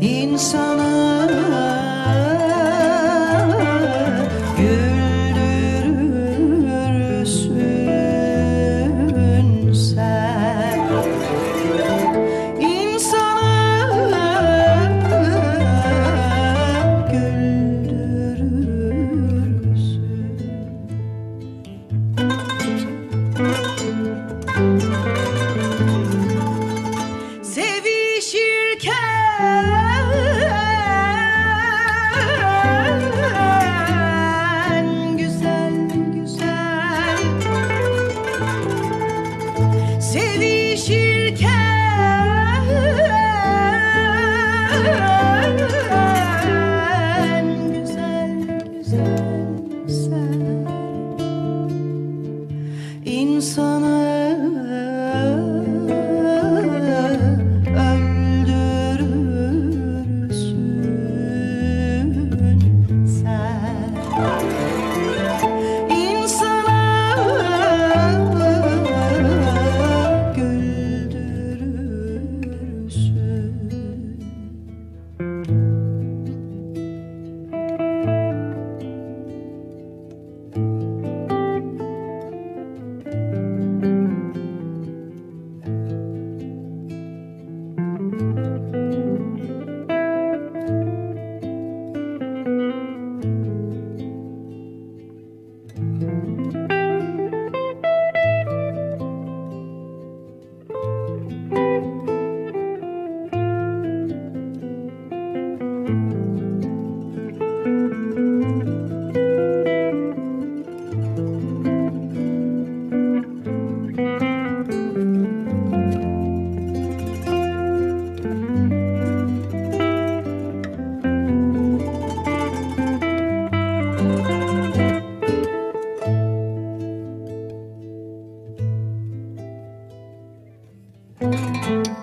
In summer. Sen İnsanı Aşk